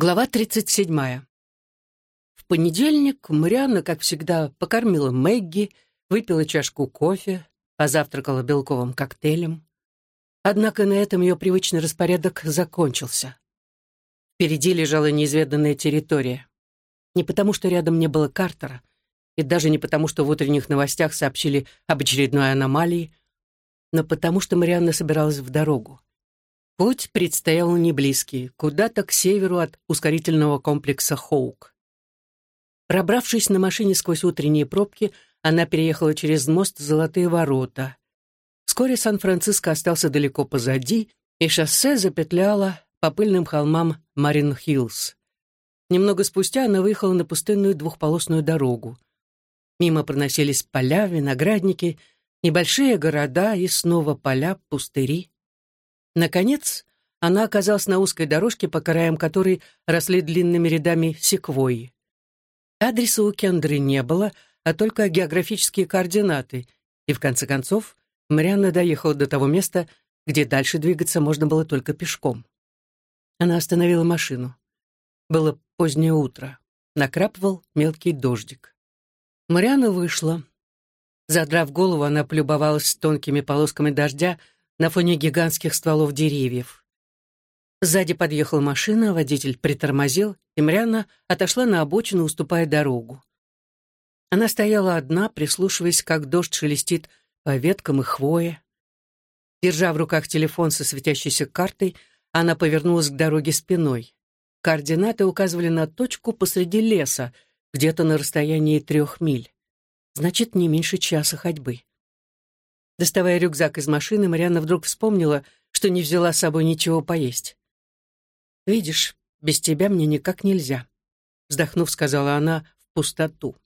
Глава 37. В понедельник Марианна, как всегда, покормила Мэгги, выпила чашку кофе, позавтракала белковым коктейлем. Однако на этом ее привычный распорядок закончился. Впереди лежала неизведанная территория. Не потому, что рядом не было Картера, и даже не потому, что в утренних новостях сообщили об очередной аномалии, но потому, что Марианна собиралась в дорогу. Путь предстоял неблизкий, куда-то к северу от ускорительного комплекса «Хоук». Пробравшись на машине сквозь утренние пробки, она переехала через мост «Золотые ворота». Вскоре Сан-Франциско остался далеко позади, и шоссе запетляло по пыльным холмам Марин-Хиллз. Немного спустя она выехала на пустынную двухполосную дорогу. Мимо проносились поля, виноградники, небольшие города и снова поля, пустыри. Наконец, она оказалась на узкой дорожке, по краям которой росли длинными рядами секвойи. Адреса у Кендры не было, а только географические координаты, и в конце концов Марианна доехала до того места, где дальше двигаться можно было только пешком. Она остановила машину. Было позднее утро. Накрапывал мелкий дождик. Марианна вышла. Задрав голову, она полюбовалась тонкими полосками дождя, на фоне гигантских стволов деревьев. Сзади подъехала машина, водитель притормозил, и Мряна отошла на обочину, уступая дорогу. Она стояла одна, прислушиваясь, как дождь шелестит по веткам и хвое. Держа в руках телефон со светящейся картой, она повернулась к дороге спиной. Координаты указывали на точку посреди леса, где-то на расстоянии трех миль. Значит, не меньше часа ходьбы. Доставая рюкзак из машины, Марианна вдруг вспомнила, что не взяла с собой ничего поесть. «Видишь, без тебя мне никак нельзя», — вздохнув, сказала она в пустоту.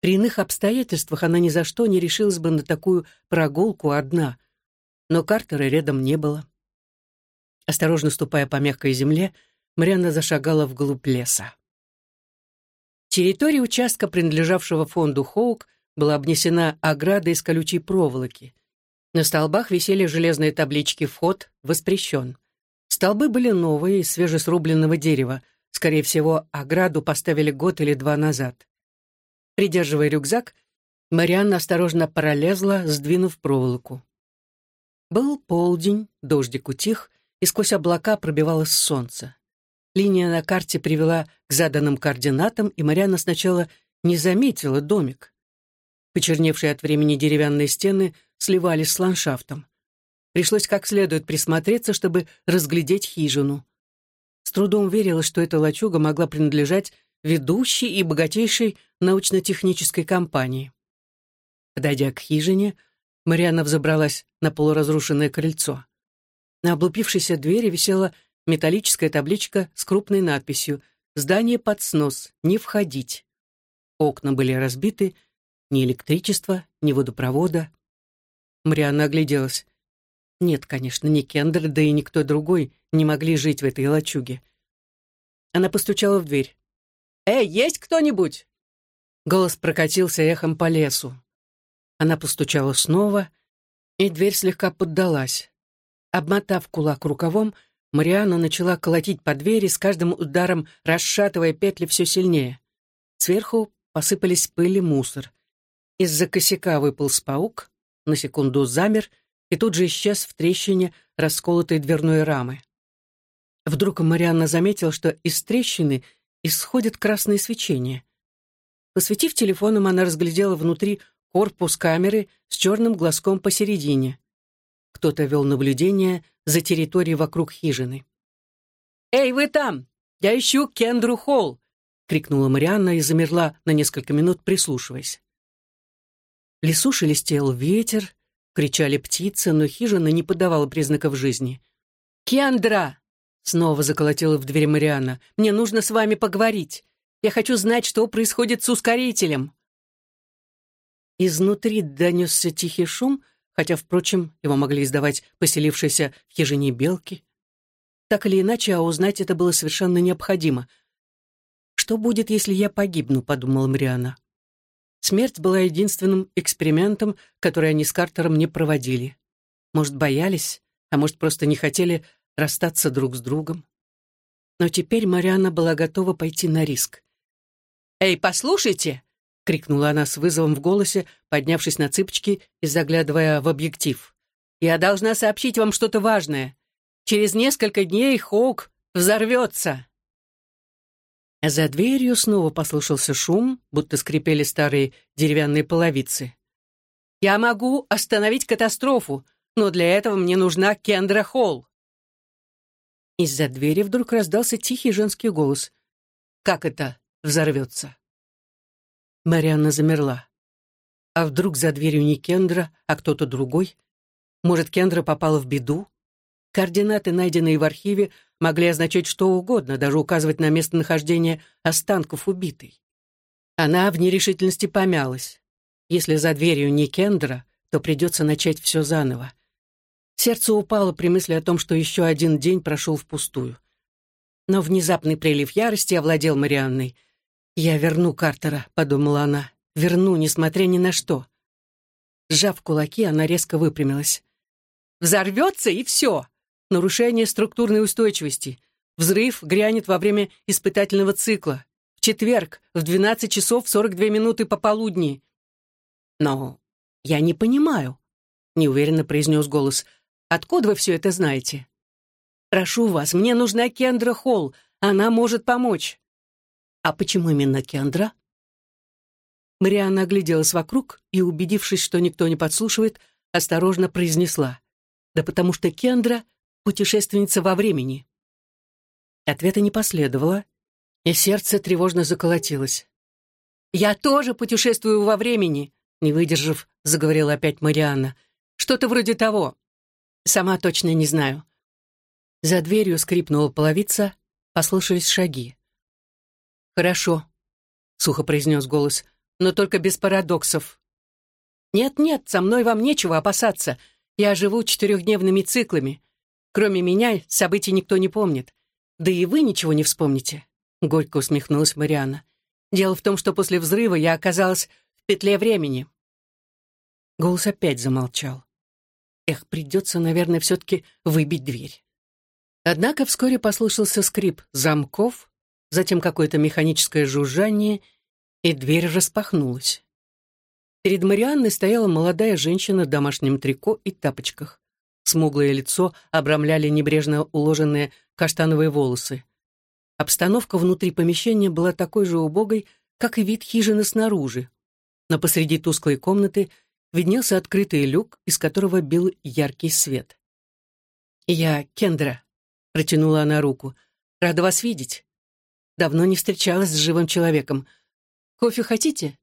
При иных обстоятельствах она ни за что не решилась бы на такую прогулку одна, но Картера рядом не было. Осторожно ступая по мягкой земле, Марианна зашагала вглубь леса. Территория участка, принадлежавшего фонду Хоук, была обнесена оградой из колючей проволоки. На столбах висели железные таблички «Вход воспрещен». Столбы были новые, из свежесрубленного дерева. Скорее всего, ограду поставили год или два назад. Придерживая рюкзак, Марианна осторожно пролезла, сдвинув проволоку. Был полдень, дождик утих, и сквозь облака пробивалось солнце. Линия на карте привела к заданным координатам, и Марианна сначала не заметила домик. Почерневшие от времени деревянные стены сливались с ландшафтом. Пришлось как следует присмотреться, чтобы разглядеть хижину. С трудом верила, что эта лачуга могла принадлежать ведущей и богатейшей научно-технической компании. Подойдя к хижине, Марианна взобралась на полуразрушенное крыльцо. На облупившейся двери висела металлическая табличка с крупной надписью «Здание под снос, не входить». Окна были разбиты, ни электричества, ни водопровода. Марианна огляделась. Нет, конечно, ни Кендер, да и никто другой не могли жить в этой лачуге. Она постучала в дверь. «Эй, есть кто-нибудь?» Голос прокатился эхом по лесу. Она постучала снова, и дверь слегка поддалась. Обмотав кулак рукавом, Марианна начала колотить по двери, с каждым ударом расшатывая петли все сильнее. Сверху посыпались пыль и мусор. Из-за косяка выполз паук, на секунду замер и тут же исчез в трещине расколотой дверной рамы. Вдруг Марианна заметила, что из трещины исходит красное свечение. Посветив телефоном, она разглядела внутри корпус камеры с черным глазком посередине. Кто-то вел наблюдение за территорией вокруг хижины. «Эй, вы там! Я ищу Кендру Холл!» — крикнула Марианна и замерла на несколько минут, прислушиваясь. В лесу шелестел ветер, кричали птицы, но хижина не подавала признаков жизни. «Кендра!» — снова заколотила в дверь Марианна. «Мне нужно с вами поговорить. Я хочу знать, что происходит с ускорителем». Изнутри донесся тихий шум, хотя, впрочем, его могли издавать поселившиеся в хижине белки. Так или иначе, а узнать это было совершенно необходимо. «Что будет, если я погибну?» — подумала Марианна. Смерть была единственным экспериментом, который они с Картером не проводили. Может, боялись, а может, просто не хотели расстаться друг с другом. Но теперь Марианна была готова пойти на риск. «Эй, послушайте!» — крикнула она с вызовом в голосе, поднявшись на цыпочки и заглядывая в объектив. «Я должна сообщить вам что-то важное. Через несколько дней Хоук взорвется!» За дверью снова послышался шум, будто скрипели старые деревянные половицы. «Я могу остановить катастрофу, но для этого мне нужна Кендра Холл». Из-за двери вдруг раздался тихий женский голос. «Как это взорвется?» Марианна замерла. А вдруг за дверью не Кендра, а кто-то другой? Может, Кендра попала в беду? Координаты, найденные в архиве, могли означать что угодно, даже указывать на местонахождение останков убитой. Она в нерешительности помялась. Если за дверью не Кендра, то придется начать все заново. Сердце упало при мысли о том, что еще один день прошел впустую. Но внезапный прилив ярости овладел Марианной. «Я верну Картера», — подумала она. «Верну, несмотря ни на что». Сжав кулаки, она резко выпрямилась. «Взорвется, и все! Нарушение структурной устойчивости. Взрыв грянет во время испытательного цикла. В четверг, в 12 часов 42 минуты пополудни». «Но я не понимаю», — неуверенно произнес голос. Откуда вы все это знаете?» «Прошу вас, мне нужна Кендра Холл. Она может помочь». «А почему именно Кендра?» Марианна огляделась вокруг и, убедившись, что никто не подслушивает, осторожно произнесла. «Да потому что Кендра — путешественница во времени». Ответа не последовало, и сердце тревожно заколотилось. «Я тоже путешествую во времени», — не выдержав, заговорила опять Марианна. «Что-то вроде того. Сама точно не знаю. За дверью скрипнула половица, послышались шаги. «Хорошо», — сухо произнес голос, — «но только без парадоксов». «Нет-нет, со мной вам нечего опасаться. Я живу четырехдневными циклами. Кроме меня событий никто не помнит. Да и вы ничего не вспомните», — горько усмехнулась Марианна. «Дело в том, что после взрыва я оказалась в петле времени». Голос опять замолчал. Эх, придется, наверное, все-таки выбить дверь. Однако вскоре послышался скрип замков, затем какое-то механическое жужжание, и дверь распахнулась. Перед Марианной стояла молодая женщина в домашнем трико и тапочках. Смуглое лицо обрамляли небрежно уложенные каштановые волосы. Обстановка внутри помещения была такой же убогой, как и вид хижины снаружи. Но посреди тусклой комнаты виднелся открытый люк, из которого бил яркий свет. «Я Кендра», — протянула она руку. «Рада вас видеть. Давно не встречалась с живым человеком. Кофе хотите?